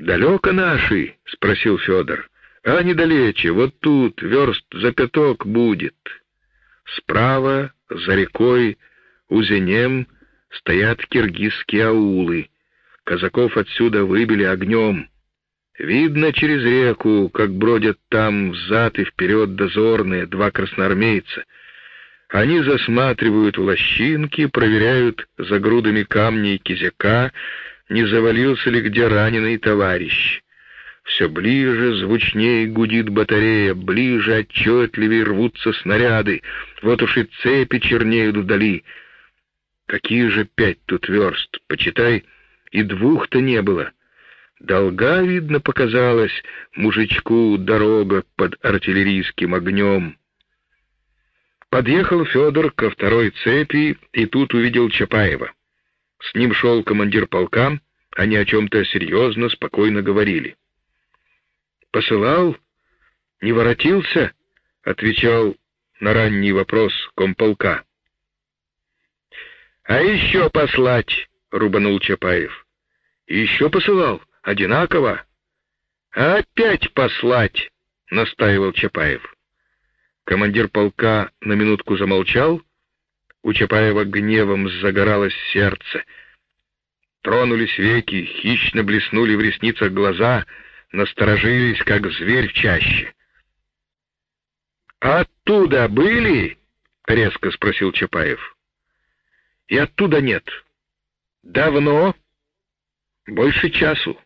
«Далеко наши?» — спросил Федор. «А недалече, вот тут, верст за пяток будет». Справа, за рекой, Узенем, стоят киргизские аулы. Казаков отсюда выбили огнем. Видно через реку, как бродят там взад и вперед дозорные два красноармейца. Они засматривают в лощинки, проверяют за грудами камней кизяка, не завалился ли где раненый товарищ. Все ближе, звучнее гудит батарея, ближе, отчетливее рвутся снаряды. Вот уж и цепи чернеют вдали. Какие же пять тут верст, почитай, и двух-то не было. Долга, видно, показалась мужичку дорога под артиллерийским огнем. Подъехал Федор ко второй цепи и тут увидел Чапаева. С ним шел командир полка, они о чем-то серьезно, спокойно говорили. «Посылал? Не воротился?» — отвечал на ранний вопрос комполка. «А еще послать!» — рубанул Чапаев. «Еще посылал? Одинаково?» «Опять послать!» — настаивал Чапаев. Командир полка на минутку замолчал. У Чапаева гневом загоралось сердце — Тронулись веки, хищно блеснули в ресницах глаза, насторожились, как зверь в чаще. «Оттуда были?» — резко спросил Чапаев. «И оттуда нет. Давно?» «Больше часу».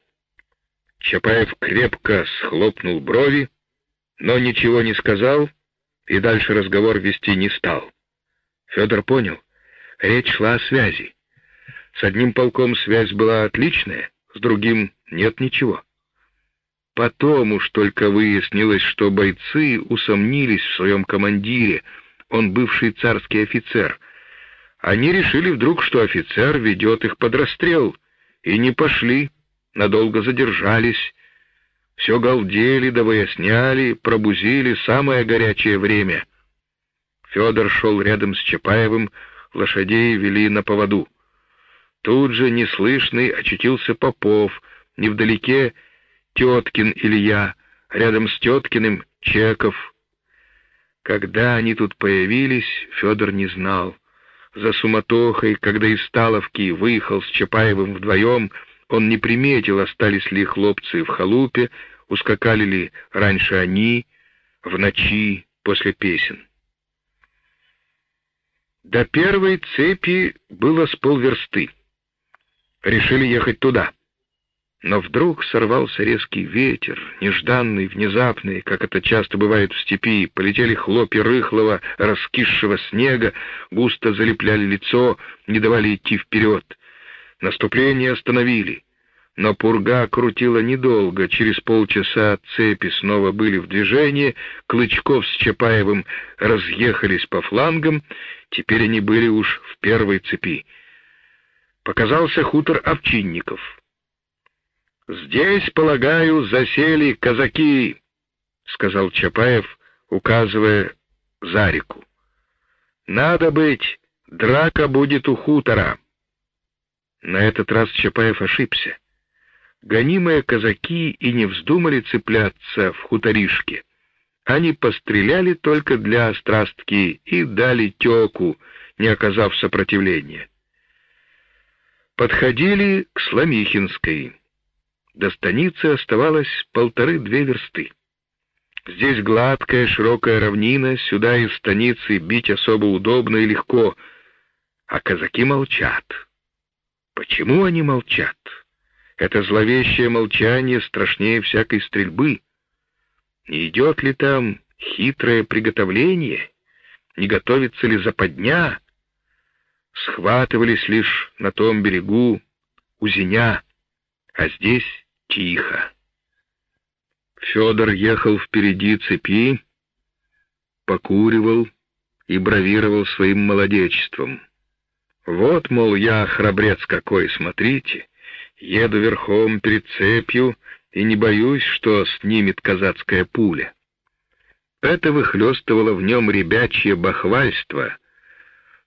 Чапаев крепко схлопнул брови, но ничего не сказал и дальше разговор вести не стал. Федор понял, речь шла о связи. С одним полком связь была отличная, с другим нет ничего. Потом уж только выяснилось, что бойцы усомнились в своем командире, он бывший царский офицер. Они решили вдруг, что офицер ведет их под расстрел, и не пошли, надолго задержались. Все галдели да выясняли, пробузили самое горячее время. Федор шел рядом с Чапаевым, лошадей вели на поводу. Тут же неслышный очутился Попов, невдалеке Теткин Илья, рядом с Теткиным Чеков. Когда они тут появились, Федор не знал. За суматохой, когда из Сталовки выехал с Чапаевым вдвоем, он не приметил, остались ли хлопцы в халупе, ускакали ли раньше они, в ночи, после песен. До первой цепи было с полверсты решили ехать туда. Но вдруг сорвался резкий ветер, нежданный, внезапный, как это часто бывает в степи, полетели хлопья рыхлого, раскисшего снега, густо залепляли лицо, не давали идти вперед. Наступление остановили. Но пурга крутила недолго, через полчаса цепи снова были в движении, Клычков с Чапаевым разъехались по флангам, теперь они были уж в первой цепи показался хутор овчинников. «Здесь, полагаю, засели казаки», — сказал Чапаев, указывая за реку. «Надо быть, драка будет у хутора». На этот раз Чапаев ошибся. Гонимые казаки и не вздумали цепляться в хуторишке. Они постреляли только для острастки и дали теку, не оказав сопротивления подходили к Сломихинской. До станицы оставалось полторы-две версты. Здесь гладкая, широкая равнина, сюда из станицы бить особо удобно и легко, а казаки молчат. Почему они молчат? Это зловещее молчание страшнее всякой стрельбы. Не идет ли там хитрое приготовление? Не готовится ли западня? схватывались лишь на том берегу у Зеня, а здесь тихо. Федор ехал впереди цепи, покуривал и бравировал своим молодечеством. Вот, мол, я храбрец какой, смотрите, еду верхом перед цепью и не боюсь, что снимет казацкая пуля. Это выхлестывало в нем ребячье бахвальство —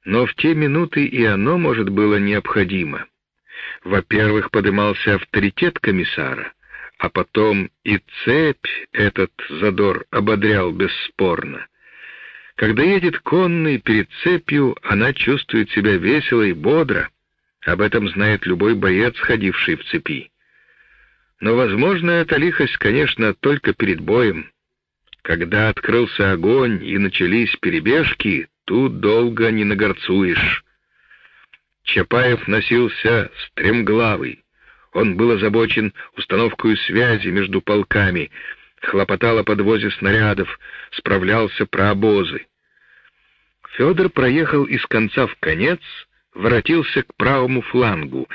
но в те минуты и оно, может, было необходимо. Во-первых, подымался авторитет комиссара, а потом и цепь этот задор ободрял бесспорно. Когда едет конный перед цепью, она чувствует себя весело и бодро. Об этом знает любой боец, ходивший в цепи. Но, возможно, эта лихость, конечно, только перед боем. Когда открылся огонь и начались перебежки, тут долго не нагорцуешь. Чапаев носился стремглавый. Он был озабочен установкой связи между полками, хлопотал о подвозе снарядов, справлялся про обозы. Федор проехал из конца в конец, воротился к правому флангу,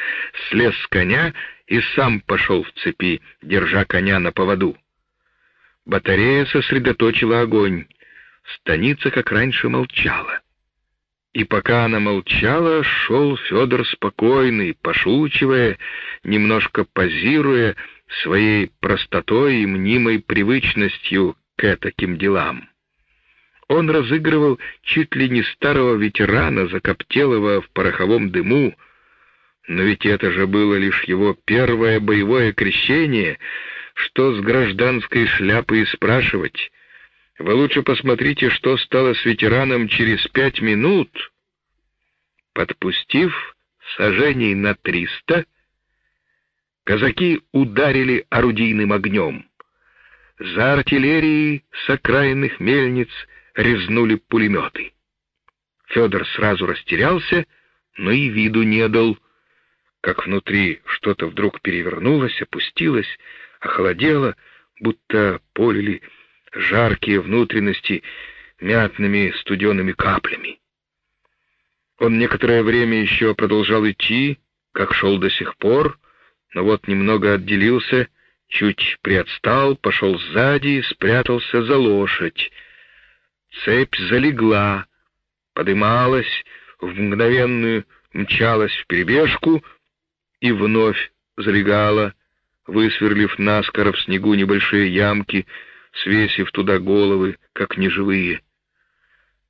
слез с коня и сам пошел в цепи, держа коня на поводу. Батарея сосредоточила огонь. Станица, как раньше, молчала. И пока она молчала, шел Федор спокойный, пошучивая, немножко позируя своей простотой и мнимой привычностью к таким делам. Он разыгрывал чуть ли не старого ветерана, закоптелого в пороховом дыму, но ведь это же было лишь его первое боевое крещение, что с гражданской шляпой спрашивать. Вы лучше посмотрите, что стало с ветераном через пять минут. Подпустив сажений на триста, казаки ударили орудийным огнем. За артиллерией с окраинных мельниц резнули пулеметы. Федор сразу растерялся, но и виду не дал, как внутри что-то вдруг перевернулось, опустилось, охладело, будто полили жаркие внутренности мятными студеными каплями. Он некоторое время еще продолжал идти, как шел до сих пор, но вот немного отделился, чуть приотстал, пошел сзади и спрятался за лошадь. Цепь залегла, подымалась, в мгновенную мчалась в перебежку и вновь залегала, высверлив наскоро в снегу небольшие ямки, свесив туда головы, как неживые.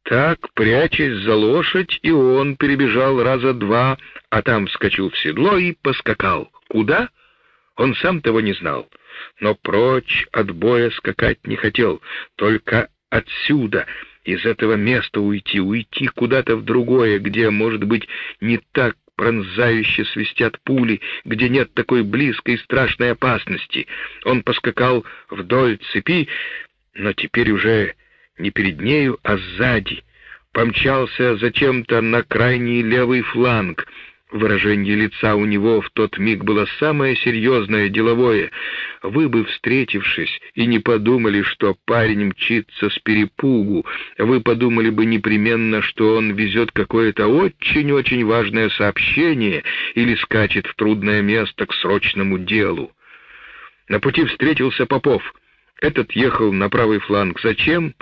Так, прячась за лошадь, и он перебежал раза два, а там вскочил в седло и поскакал. Куда? Он сам того не знал, но прочь от боя скакать не хотел, только отсюда, из этого места уйти, уйти куда-то в другое, где, может быть, не так пронзающе свистят пули, где нет такой близкой страшной опасности. Он поскакал вдоль цепи, но теперь уже не перед нею, а сзади. Помчался зачем-то на крайний левый фланг. Выражение лица у него в тот миг было самое серьезное, деловое. Вы бы, встретившись, и не подумали, что парень мчится с перепугу. Вы подумали бы непременно, что он везет какое-то очень-очень важное сообщение или скачет в трудное место к срочному делу. На пути встретился Попов. Этот ехал на правый фланг. Зачем?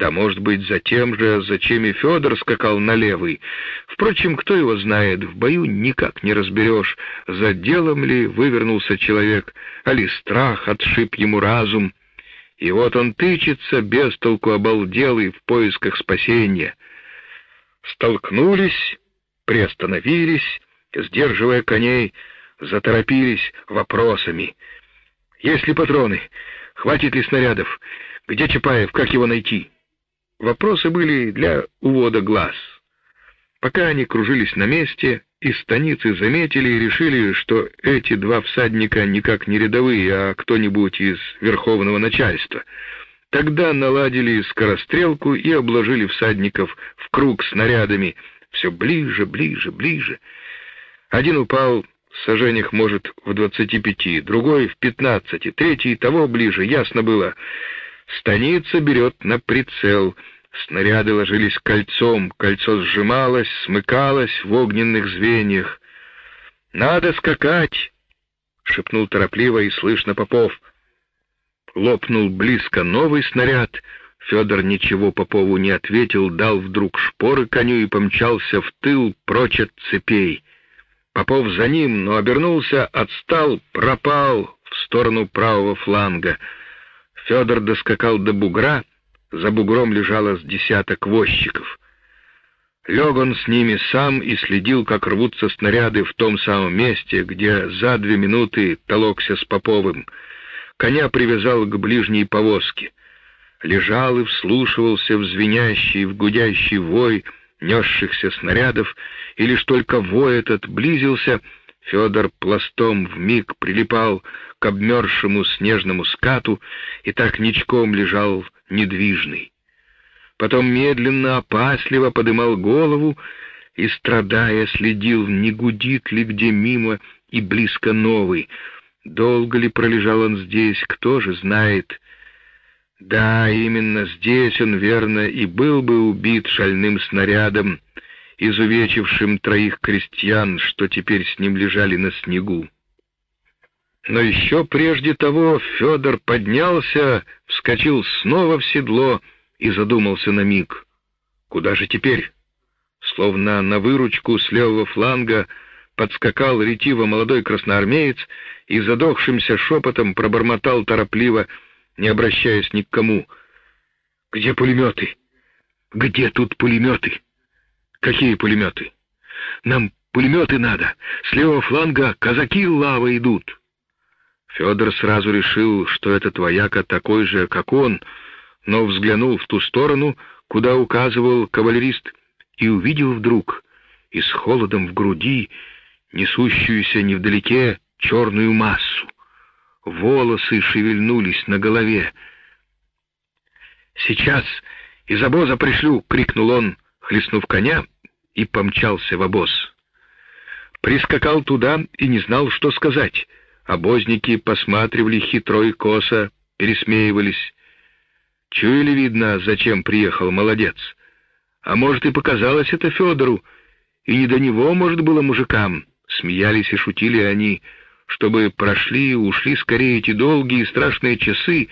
Да, может быть, за тем же, зачем и Федор скакал на левый. Впрочем, кто его знает, в бою никак не разберешь, за делом ли вывернулся человек, а ли страх отшиб ему разум. И вот он тычется, без толку обалделый, в поисках спасения. Столкнулись, приостановились, сдерживая коней, заторопились вопросами. Есть ли патроны? Хватит ли снарядов? Где Чапаев? Как его найти? Вопросы были для увода глаз. Пока они кружились на месте, из станицы заметили и решили, что эти два всадника никак не рядовые, а кто-нибудь из верховного начальства. Тогда наладили скорострелку и обложили всадников в круг снарядами, все ближе, ближе, ближе. Один упал в сажениях, может, в двадцати пяти, другой в пятнадцати, третий того ближе, ясно было — Станица берет на прицел. Снаряды ложились кольцом, кольцо сжималось, смыкалось в огненных звеньях. «Надо скакать!» — шепнул торопливо и слышно Попов. Лопнул близко новый снаряд. Федор ничего Попову не ответил, дал вдруг шпоры коню и помчался в тыл прочь от цепей. Попов за ним, но обернулся, отстал, пропал в сторону правого фланга — Федор доскакал до бугра, за бугром лежало с десяток возчиков. Лег он с ними сам и следил, как рвутся снаряды в том самом месте, где за две минуты толокся с Поповым — коня привязал к ближней повозке. Лежал и вслушивался в звенящий, в гудящий вой несшихся снарядов, и лишь только вой этот близился, Федор пластом в миг прилипал к обмерзшему снежному скату и так ничком лежал недвижный. Потом медленно, опасливо подымал голову и, страдая, следил, не гудит ли где мимо и близко новый. Долго ли пролежал он здесь, кто же знает. Да, именно здесь он, верно, и был бы убит шальным снарядом, изувечившим троих крестьян, что теперь с ним лежали на снегу. Но еще прежде того Федор поднялся, вскочил снова в седло и задумался на миг. Куда же теперь? Словно на выручку с левого фланга подскакал ретиво молодой красноармеец и задохшимся шепотом пробормотал торопливо, не обращаясь ни к кому. «Где пулеметы? Где тут пулеметы? Какие пулеметы? Нам пулеметы надо. С левого фланга казаки лава идут». Федор сразу решил, что этот вояка такой же, как он, но взглянул в ту сторону, куда указывал кавалерист, и увидел вдруг, и с холодом в груди, несущуюся невдалеке черную массу. Волосы шевельнулись на голове. «Сейчас из обоза пришлю!» — крикнул он, хлестнув коня, и помчался в обоз. Прискакал туда и не знал, что сказать. Обозники посматривали хитро и косо, пересмеивались. Чуяли, видно, зачем приехал молодец. А может, и показалось это Федору, и не до него, может, было мужикам. Смеялись и шутили они, чтобы прошли и ушли скорее эти долгие и страшные часы,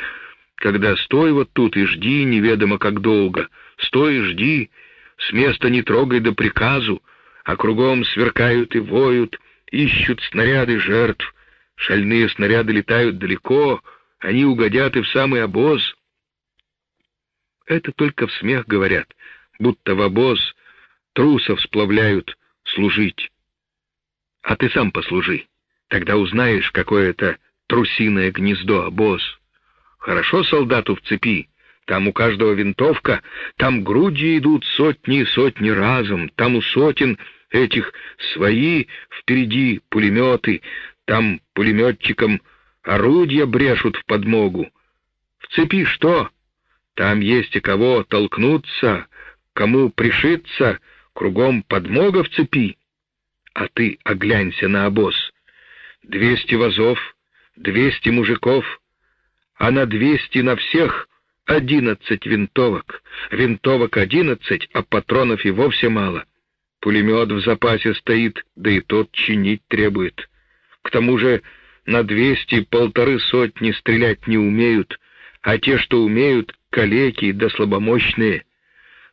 когда стой вот тут и жди неведомо как долго, стой и жди, с места не трогай до приказу, а кругом сверкают и воют, ищут снаряды жертв, шальные снаряды летают далеко, они угодят и в самый обоз. Это только в смех говорят, будто в обоз трусов сплавляют служить. А ты сам послужи, тогда узнаешь, какое это трусиное гнездо обоз. Хорошо солдату в цепи, там у каждого винтовка, там груди идут сотни и сотни разом, там у сотен этих свои впереди пулеметы, там пулеметчикам орудия брешут в подмогу. В цепи что? Там есть и кого толкнуться, кому пришиться, кругом подмога в цепи. А ты оглянься на обоз. Двести вазов, двести мужиков, а на двести на всех одиннадцать винтовок. Винтовок одиннадцать, а патронов и вовсе мало. Пулемет в запасе стоит, да и тот чинить требует. К тому же на двести полторы сотни стрелять не умеют, а те, что умеют, калеки да слабомощные.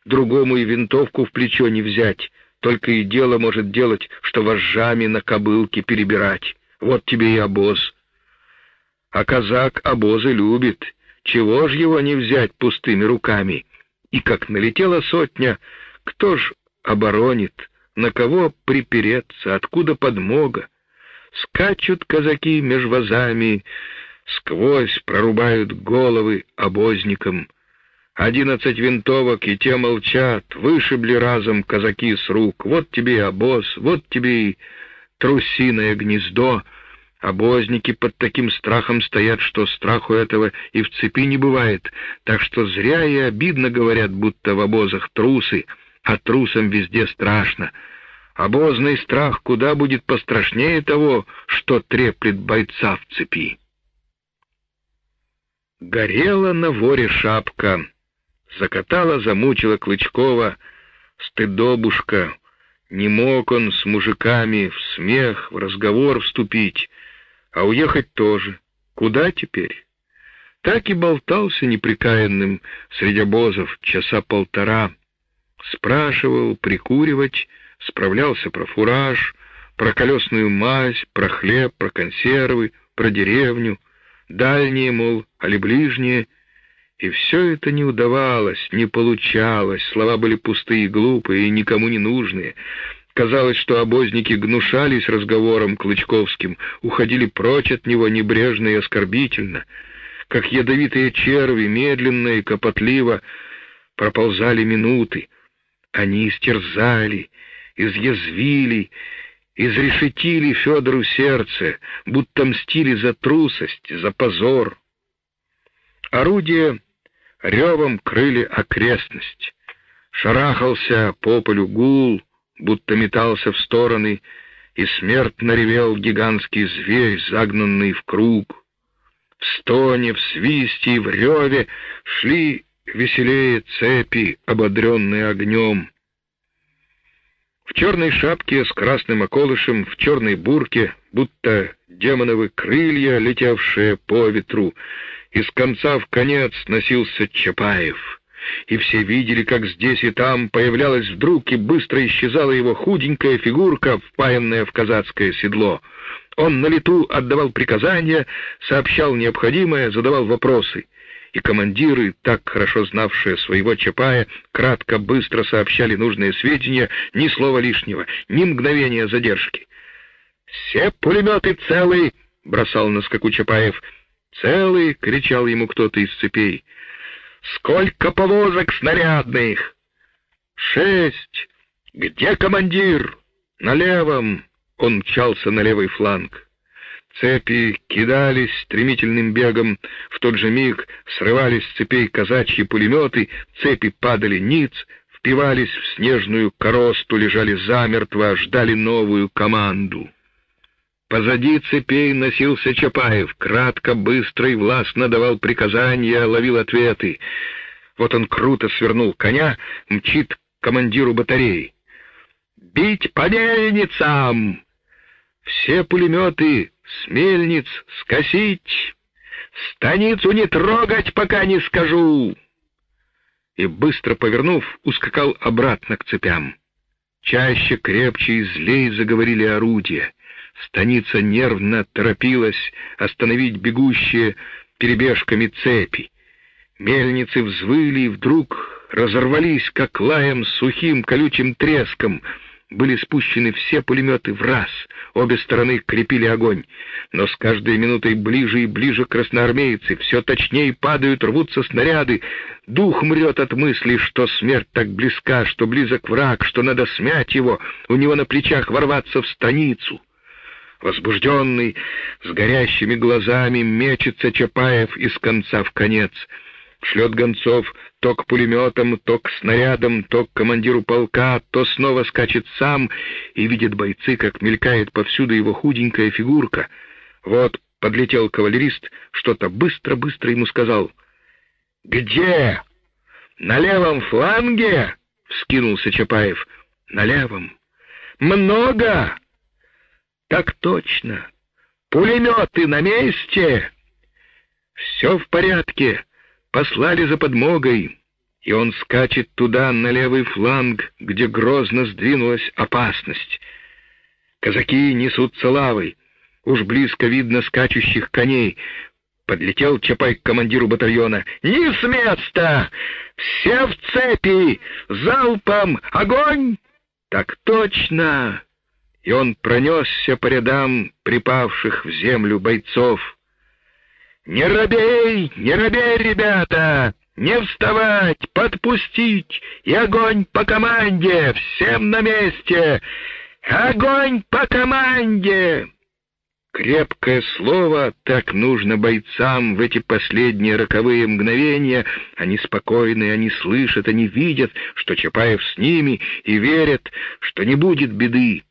Другому и винтовку в плечо не взять, только и дело может делать, что вожжами на кобылке перебирать. Вот тебе и обоз. А казак обозы любит. Чего ж его не взять пустыми руками? И как налетела сотня, кто ж оборонит? На кого припереться? Откуда подмога? Скачут казаки меж вазами, сквозь прорубают головы обозникам. Одиннадцать винтовок, и те молчат, вышибли разом казаки с рук. Вот тебе и обоз, вот тебе и трусиное гнездо. Обозники под таким страхом стоят, что страху этого и в цепи не бывает, так что зря и обидно говорят, будто в обозах трусы, а трусам везде страшно. Обозный страх куда будет пострашнее того, что треплет бойца в цепи. Горела на воре шапка, закатала, замучила Клычкова, стыдобушка. Не мог он с мужиками в смех, в разговор вступить, а уехать тоже. Куда теперь? Так и болтался неприкаянным среди обозов часа полтора. Спрашивал, прикуривать, справлялся про фураж, про колесную мазь, про хлеб, про консервы, про деревню — дальние, мол, али ближние. И все это не удавалось, не получалось, слова были пустые глупые, и никому не нужные. Казалось, что обозники гнушались разговором Клычковским, уходили прочь от него небрежно и оскорбительно, как ядовитые черви, медленно и копотливо проползали минуты. Они истерзали, изъязвили, изрешетили Федору сердце, будто мстили за трусость, за позор. Орудия ревом крыли окрестность. Шарахался по полю гул, будто метался в стороны, и смертно ревел гигантский зверь, загнанный в круг. В стоне, в свисте и в реве шли веселее цепи, ободренные огнем. В черной шапке с красным околышем, в черной бурке, будто демоновы крылья, летевшие по ветру, из конца в конец носился Чапаев. И все видели, как здесь и там появлялась вдруг и быстро исчезала его худенькая фигурка, впаянная в казацкое седло. Он на лету отдавал приказания, сообщал необходимое, задавал вопросы. И командиры, так хорошо знавшие своего Чапая, кратко, быстро сообщали нужные сведения, ни слова лишнего, ни мгновения задержки. «Все пулеметы целы!» — бросал на скаку Чапаев. «Целый!» — кричал ему кто-то из цепей. «Сколько повозок снарядных?» «Шесть! Где командир?» «На левом!» — он мчался на левый фланг. Цепи кидались стремительным бегом, в тот же миг срывались с цепей казачьи пулеметы, цепи падали ниц, впивались в снежную коросту, лежали замертво, ждали новую команду. Позади цепей носился Чапаев, кратко, быстро и властно давал приказания, ловил ответы. Вот он круто свернул коня, мчит к командиру батареи. «Бить по мельницам!» Все пулеметы с мельниц скосить, станицу не трогать, пока не скажу. И, быстро повернув, ускакал обратно к цепям. Чаще, крепче и злей заговорили орудия. Станица нервно торопилась остановить бегущие перебежками цепи. Мельницы взвыли и вдруг разорвались, как лаем сухим колючим треском. Были спущены все пулеметы в раз, обе стороны крепили огонь. Но с каждой минутой ближе и ближе красноармейцы, все точнее падают, рвутся снаряды. Дух мрет от мысли, что смерть так близка, что близок враг, что надо смять его, у него на плечах ворваться в станицу. Возбужденный, с горящими глазами, мечется Чапаев из конца в конец. Шлет гонцов то к пулеметам, то к снарядам, то к командиру полка, то снова скачет сам и видит бойцы, как мелькает повсюду его худенькая фигурка. Вот подлетел кавалерист, что-то быстро-быстро ему сказал. «Где? На левом фланге?» — вскинулся Чапаев. «На левом». «Много?» Так точно. Пулеметы на месте. Все в порядке. Послали за подмогой. И он скачет туда, на левый фланг, где грозно сдвинулась опасность. Казаки несутся лавой. Уж близко видно скачущих коней. Подлетел Чапай к командиру батальона. «Не с места! Все в цепи! Залпом! Огонь!» «Так точно!» И он пронесся по рядам припавших в землю бойцов. «Не робей, не робей, ребята! Не вставать, подпустить! И огонь по команде! Всем на месте! Огонь по команде!» Крепкое слово так нужно бойцам в эти последние роковые мгновения. Они спокойны, они слышат, они видят, что Чапаев с ними, и верят, что не будет беды.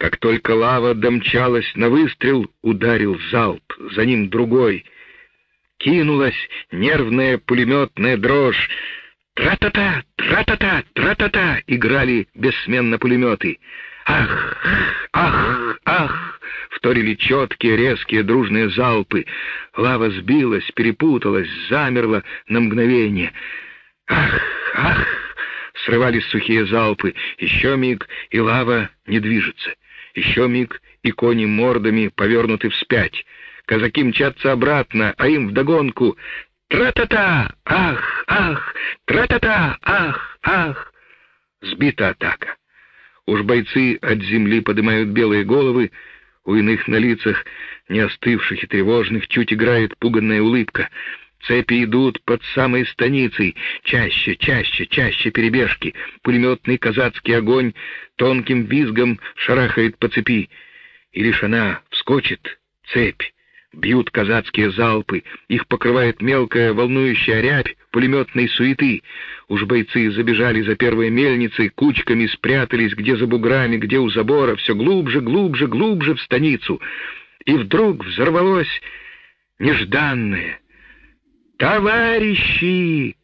Как только лава домчалась на выстрел, ударил залп, за ним другой. Кинулась нервная пулеметная дрожь. Тра-та-та, тра-та-та, тра-та-та играли бессменно пулеметы. Ах, ах, ах! Вторили четкие, резкие, дружные залпы. Лава сбилась, перепуталась, замерла на мгновение. Ах, ах! Срывались сухие залпы. Еще миг, и лава не движется. Еще миг, и кони мордами повернуты вспять. Казаки мчатся обратно, а им вдогонку «Тра-та-та! Ах! Ах! Тра-та-та! Ах! Ах!» Сбита атака. Уж бойцы от земли поднимают белые головы, у иных на лицах, не остывших и тревожных, чуть играет пуганная улыбка. Цепи идут под самой станицей, чаще, чаще, чаще перебежки. Пулеметный казацкий огонь тонким визгом шарахает по цепи. И лишь она вскочит, цепь, бьют казацкие залпы, их покрывает мелкая волнующая рябь пулеметной суеты. Уж бойцы забежали за первой мельницей, кучками спрятались где за буграми, где у забора, все глубже, глубже, глубже в станицу. И вдруг взорвалось нежданное, «Товарищи!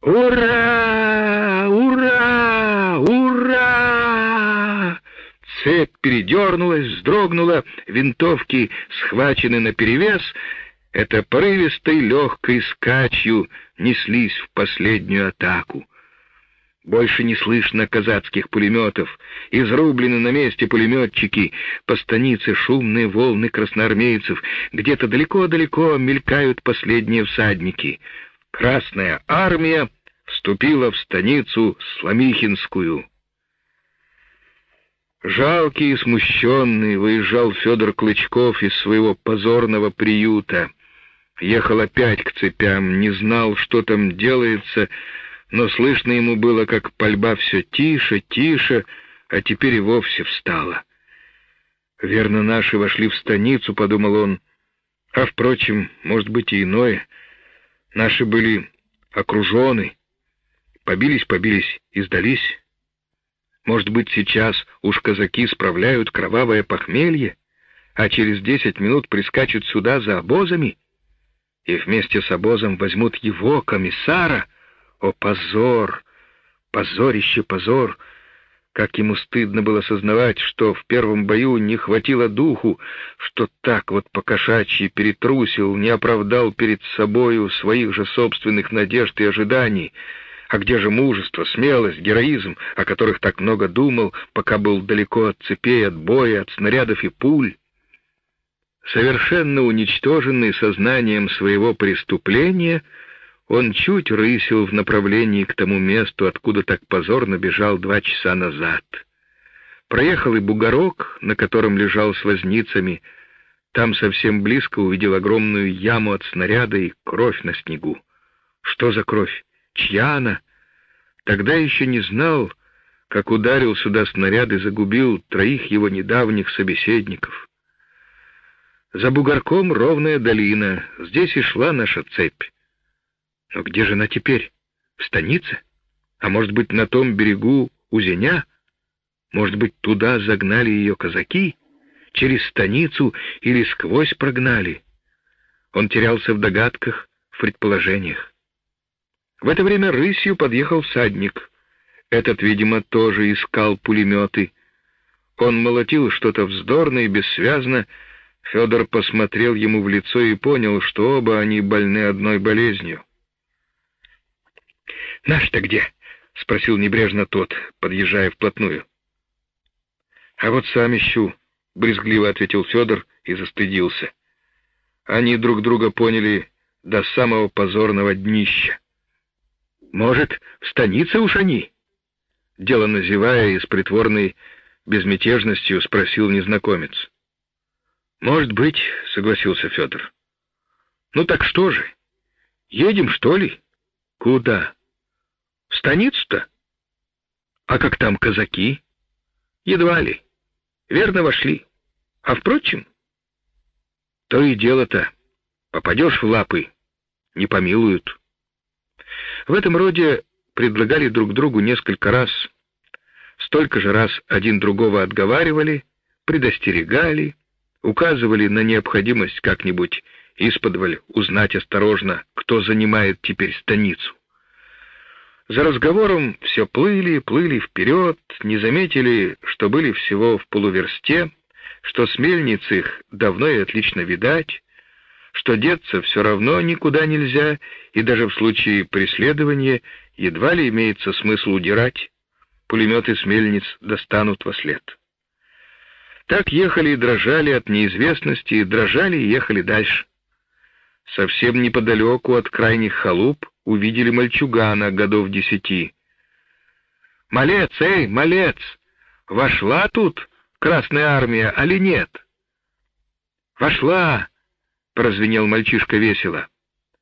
Ура! Ура! Ура!» Цепь передернулась, вздрогнула, винтовки схвачены наперевес. Это порывистой легкой скачью неслись в последнюю атаку. Больше не слышно казацких пулеметов. Изрублены на месте пулеметчики. По станице шумные волны красноармейцев. Где-то далеко-далеко мелькают последние всадники. Красная армия вступила в станицу Сломихинскую. Жалкий и смущенный выезжал Федор Клычков из своего позорного приюта. Ехал опять к цепям, не знал, что там делается, но слышно ему было, как пальба все тише, тише, а теперь и вовсе встала. «Верно, наши вошли в станицу», — подумал он. «А, впрочем, может быть и иное. Наши были окружены, побились, побились и сдались. Может быть, сейчас уж казаки справляют кровавое похмелье, а через десять минут прискачут сюда за обозами, и вместе с обозом возьмут его, комиссара — о, позор! Позорище, позор! Как ему стыдно было сознавать, что в первом бою не хватило духу, что так вот покошачьи перетрусил, не оправдал перед собою своих же собственных надежд и ожиданий. А где же мужество, смелость, героизм, о которых так много думал, пока был далеко от цепей, от боя, от снарядов и пуль? Совершенно уничтоженный сознанием своего преступления — он чуть рысил в направлении к тому месту, откуда так позорно бежал два часа назад. Проехал и бугорок, на котором лежал с возницами. Там совсем близко увидел огромную яму от снаряда и кровь на снегу. Что за кровь? Чья она? Тогда еще не знал, как ударил сюда снаряд и загубил троих его недавних собеседников. За бугорком ровная долина, здесь и шла наша цепь. Но где же она теперь? В станице? А может быть, на том берегу Узеня? Может быть, туда загнали ее казаки? Через станицу или сквозь прогнали? Он терялся в догадках, в предположениях. В это время рысью подъехал всадник. Этот, видимо, тоже искал пулеметы. Он молотил что-то вздорно и бессвязно. Федор посмотрел ему в лицо и понял, что оба они больны одной болезнью. «Наш-то где?» — спросил небрежно тот, подъезжая вплотную. «А вот сам ищу», — брезгливо ответил Федор и застыдился. Они друг друга поняли до самого позорного днища. «Может, в станице уж они?» Дело назевая и с притворной безмятежностью спросил незнакомец. «Может быть», — согласился Федор. «Ну так что же? Едем, что ли?» «Куда?» В станицу-то? А как там казаки? Едва ли. Верно вошли. А впрочем, то и дело-то. Попадешь в лапы, не помилуют. В этом роде предлагали друг другу несколько раз. Столько же раз один другого отговаривали, предостерегали, указывали на необходимость как-нибудь исподволь узнать осторожно, кто занимает теперь станицу. За разговором все плыли, плыли вперед, не заметили, что были всего в полуверсте, что с мельниц их давно и отлично видать, что деться все равно никуда нельзя, и даже в случае преследования едва ли имеется смысл удирать, пулеметы с мельниц достанут во след. Так ехали и дрожали от неизвестности, дрожали и ехали дальше. Совсем неподалеку от крайних халуп увидели мальчугана годов десяти. «Малец, эй, малец! вошла тут Красная Армия, али нет?» «Вошла!» — прозвенел мальчишка весело.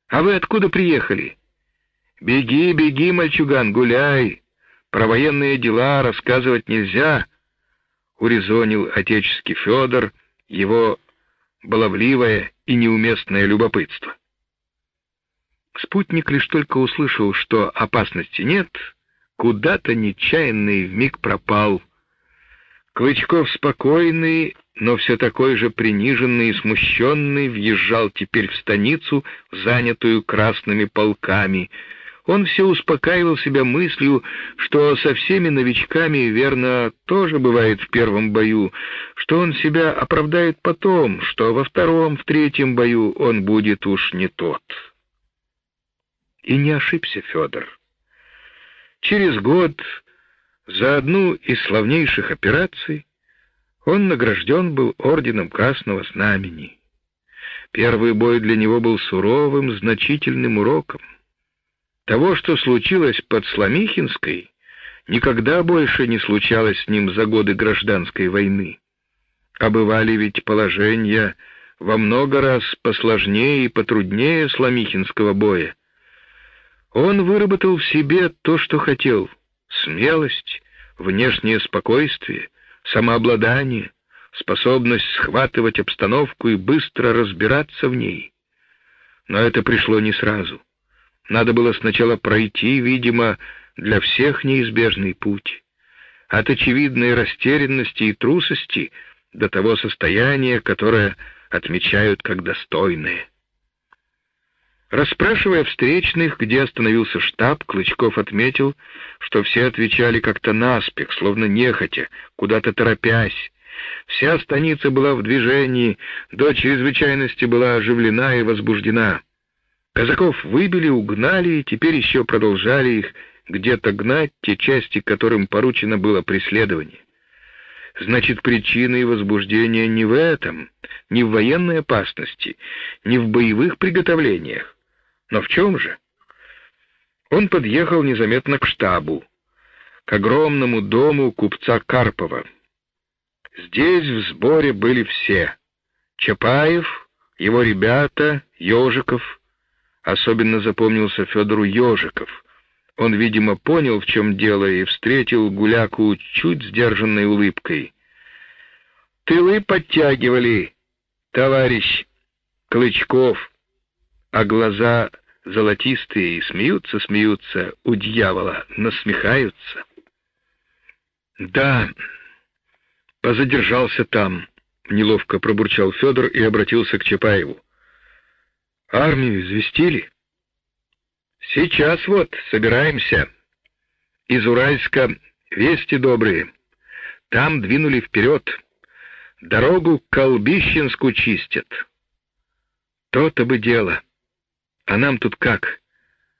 «А вы откуда приехали?» «Беги, беги, мальчуган, гуляй. Про военные дела рассказывать нельзя», — урезонил отеческий Федор его баловливое и неуместное любопытство. Спутник лишь только услышал, что опасности нет, куда-то нечаянный вмиг пропал. Клычков спокойный, но все такой же приниженный и смущенный, въезжал теперь в станицу, занятую красными полками. Он все успокаивал себя мыслью, что со всеми новичками, верно, тоже бывает в первом бою, что он себя оправдает потом, что во втором, в третьем бою он будет уж не тот. И не ошибся Федор. Через год за одну из славнейших операций он награжден был орденом Красного Знамени. Первый бой для него был суровым, значительным уроком. Того, что случилось под Сломихинской, никогда больше не случалось с ним за годы гражданской войны. А бывали ведь положения во много раз посложнее и потруднее Сломихинского боя. Он выработал в себе то, что хотел — смелость, внешнее спокойствие, самообладание, способность схватывать обстановку и быстро разбираться в ней. Но это пришло не сразу. Надо было сначала пройти, видимо, для всех неизбежный путь. От очевидной растерянности и трусости до того состояния, которое отмечают как достойное. Расспрашивая встречных, где остановился штаб, Клычков отметил, что все отвечали как-то наспех, словно нехотя, куда-то торопясь. Вся станица была в движении, до чрезвычайности была оживлена и возбуждена. Казаков выбили, угнали и теперь еще продолжали их где-то гнать те части, которым поручено было преследование. Значит, причина и возбуждение не в этом, не в военной опасности, не в боевых приготовлениях, но в чем же? Он подъехал незаметно к штабу, к огромному дому купца Карпова. Здесь в сборе были все. Чапаев, его ребята, Ежиков. Особенно запомнился Федору Ежиков. Он, видимо, понял, в чем дело, и встретил Гуляку чуть сдержанной улыбкой. «Тылы подтягивали, товарищ Клычков», а глаза золотистые и смеются-смеются у дьявола, насмехаются. «Да, позадержался там», — неловко пробурчал Федор и обратился к Чапаеву. «Армию известили?» «Сейчас вот собираемся. Из Уральска вести добрые. Там двинули вперед. Дорогу к Колбищенску чистят. То-то бы дело». А нам тут как?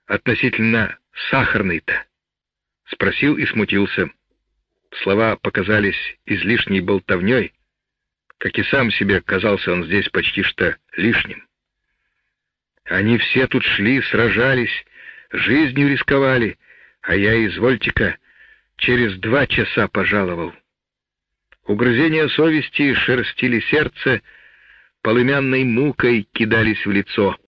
Относительно сахарной-то? Спросил и смутился. Слова показались излишней болтовней, как и сам себе казался он здесь почти что лишним. Они все тут шли, сражались, жизнью рисковали, а я, извольте-ка, через два часа пожаловал. Угрызения совести шерстили сердце, полымянной мукой кидались в лицо.